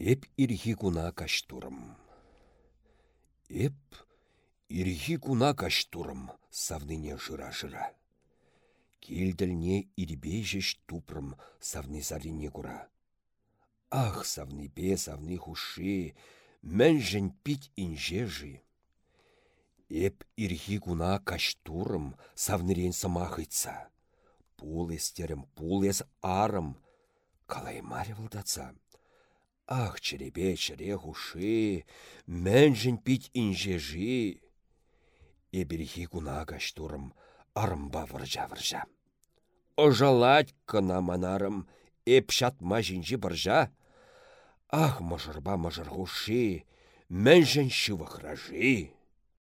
Эп ирхи куна каштурым. Эп ирхи куна каштурым савныне жыра-жыра. Килділне ирбежеш тупрым савны зарине кура. Ах, савны бе, савны хуши, мәнжін пить инжежи. Эп ирхи куна каштурым савнырен самахыйтса. Пул естерім, пул ес арым, калаймаре вылдаца. Ах, черебе, чере хуши, пить инжежи. Эберхи куна каштурым, арымба выржа-выржа. Ожалать кына манарым, эп шатма жинжи быржа. Ах, мыжырба мыжыр хуши, мәнжін шывықражи.